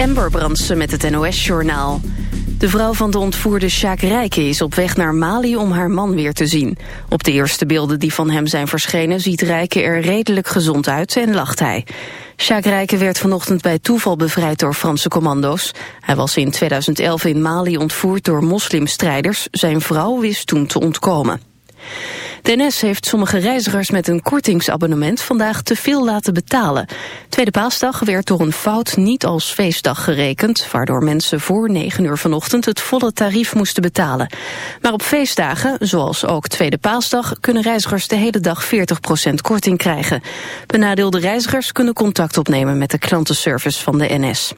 Amber Brandsen met het NOS-journaal. De vrouw van de ontvoerde Sjaak Rijken is op weg naar Mali om haar man weer te zien. Op de eerste beelden die van hem zijn verschenen ziet Rijken er redelijk gezond uit en lacht hij. Sjaak Rijken werd vanochtend bij toeval bevrijd door Franse commando's. Hij was in 2011 in Mali ontvoerd door moslimstrijders. Zijn vrouw wist toen te ontkomen. De NS heeft sommige reizigers met een kortingsabonnement vandaag te veel laten betalen. Tweede paasdag werd door een fout niet als feestdag gerekend, waardoor mensen voor 9 uur vanochtend het volle tarief moesten betalen. Maar op feestdagen, zoals ook Tweede paasdag, kunnen reizigers de hele dag 40% korting krijgen. Benadeelde reizigers kunnen contact opnemen met de klantenservice van de NS.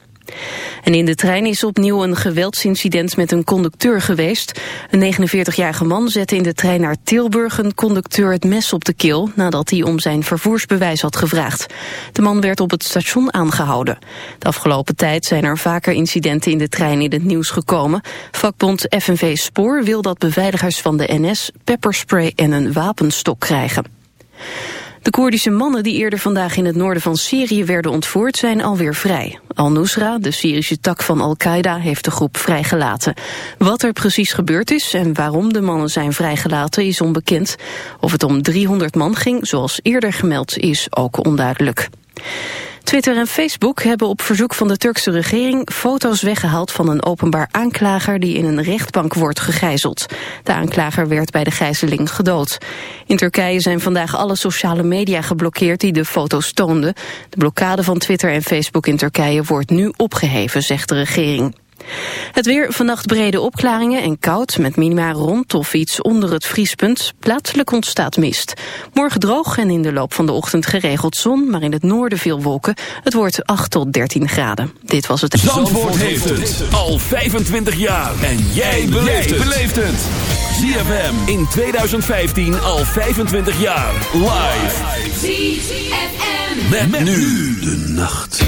En in de trein is opnieuw een geweldsincident met een conducteur geweest. Een 49-jarige man zette in de trein naar Tilburg een conducteur het mes op de keel nadat hij om zijn vervoersbewijs had gevraagd. De man werd op het station aangehouden. De afgelopen tijd zijn er vaker incidenten in de trein in het nieuws gekomen. Vakbond FNV Spoor wil dat beveiligers van de NS pepperspray en een wapenstok krijgen. De Koerdische mannen die eerder vandaag in het noorden van Syrië werden ontvoerd zijn alweer vrij. Al-Nusra, de Syrische tak van Al-Qaeda, heeft de groep vrijgelaten. Wat er precies gebeurd is en waarom de mannen zijn vrijgelaten is onbekend. Of het om 300 man ging, zoals eerder gemeld, is ook onduidelijk. Twitter en Facebook hebben op verzoek van de Turkse regering foto's weggehaald van een openbaar aanklager die in een rechtbank wordt gegijzeld. De aanklager werd bij de gijzeling gedood. In Turkije zijn vandaag alle sociale media geblokkeerd die de foto's toonden. De blokkade van Twitter en Facebook in Turkije wordt nu opgeheven, zegt de regering. Het weer, vannacht brede opklaringen en koud met minima rond of iets onder het vriespunt. Plaatselijk ontstaat mist. Morgen droog en in de loop van de ochtend geregeld zon, maar in het noorden veel wolken. Het wordt 8 tot 13 graden. Dit was het... Zandvoort, heeft het al 25 jaar. En jij beleeft het. ZFM in 2015 al 25 jaar. Live. ZFM. met nu de nacht.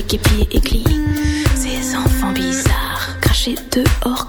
niquer pieds et. Ces enfants bizarres, crachés dehors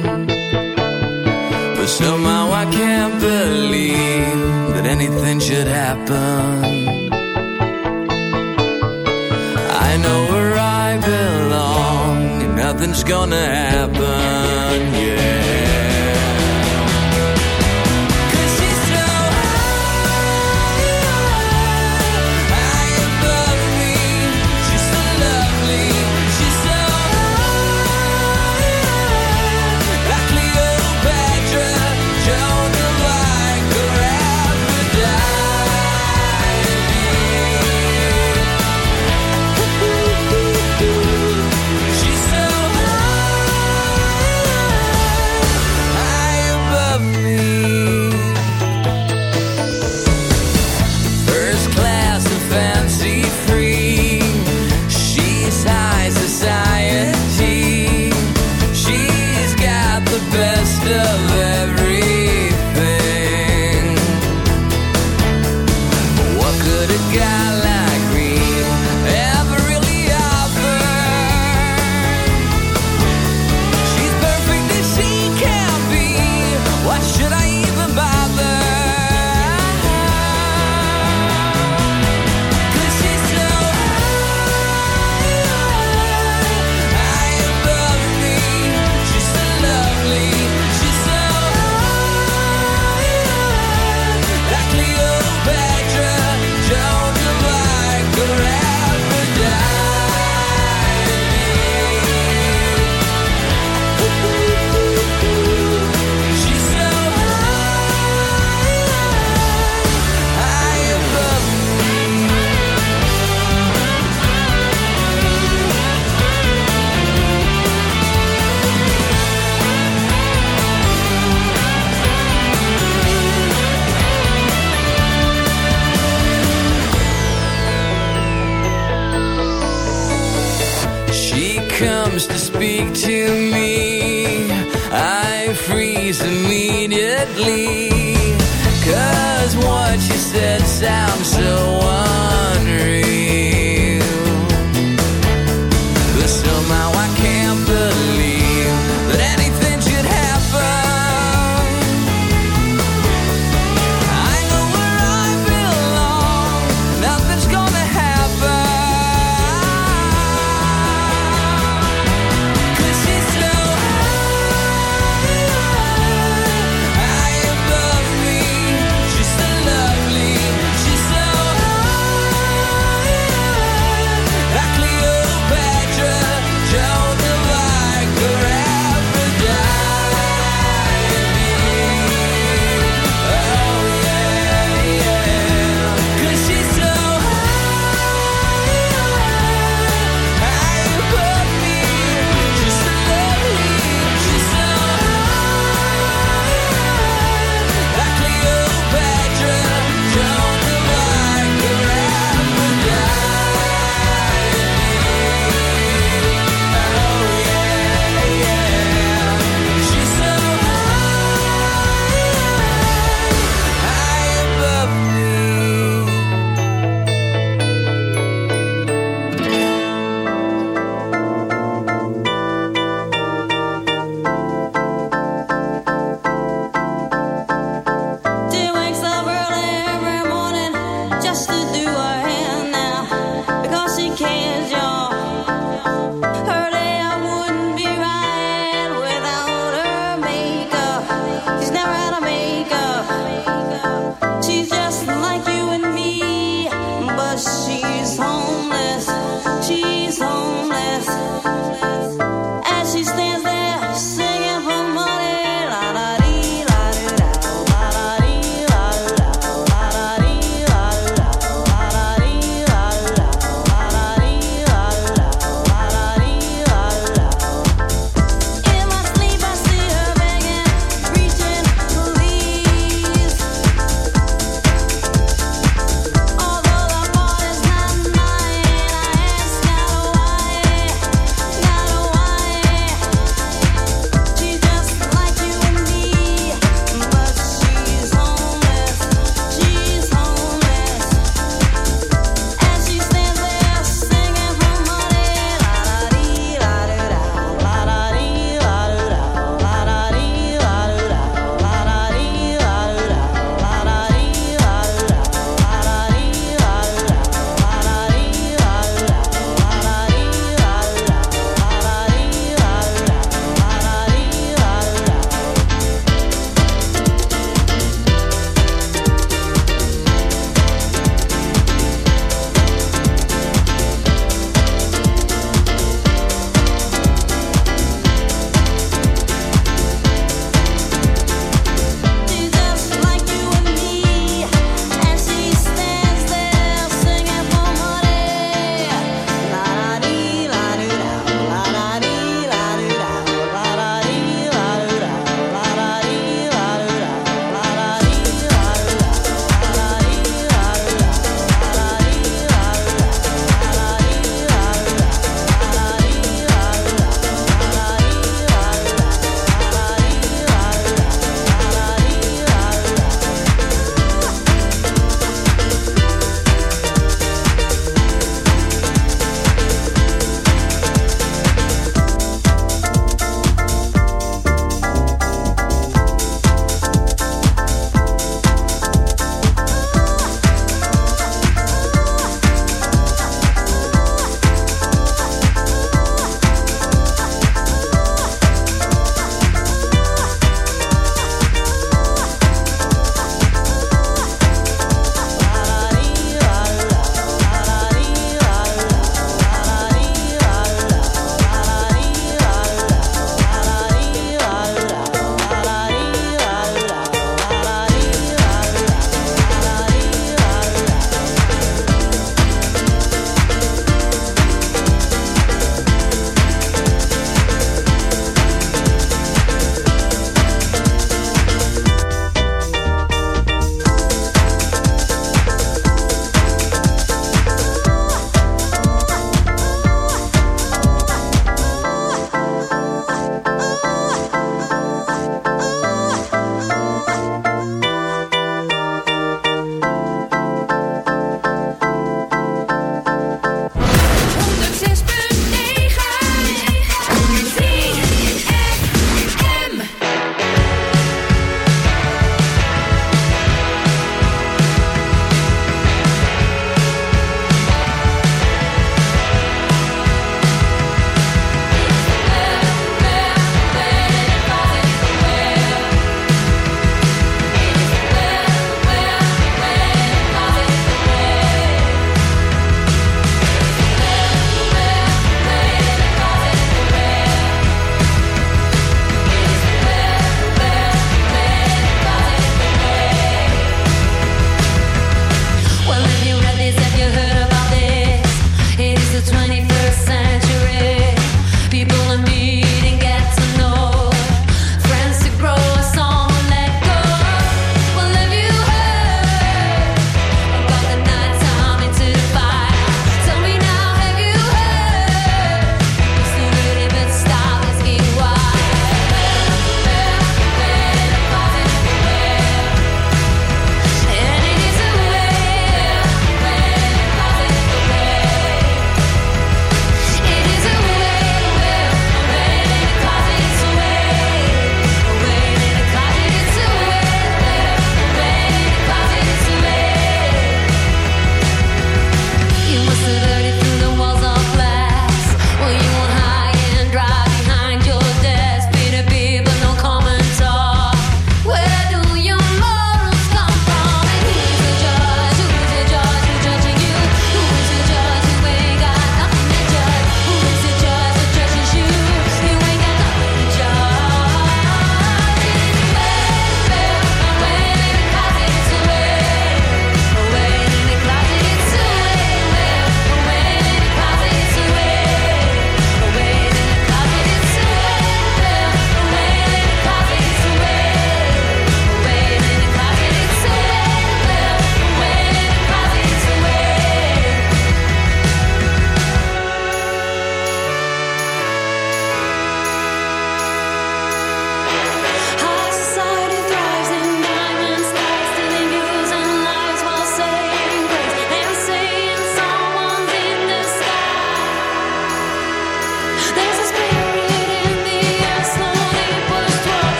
anything should happen. I know where I belong, nothing's gonna happen,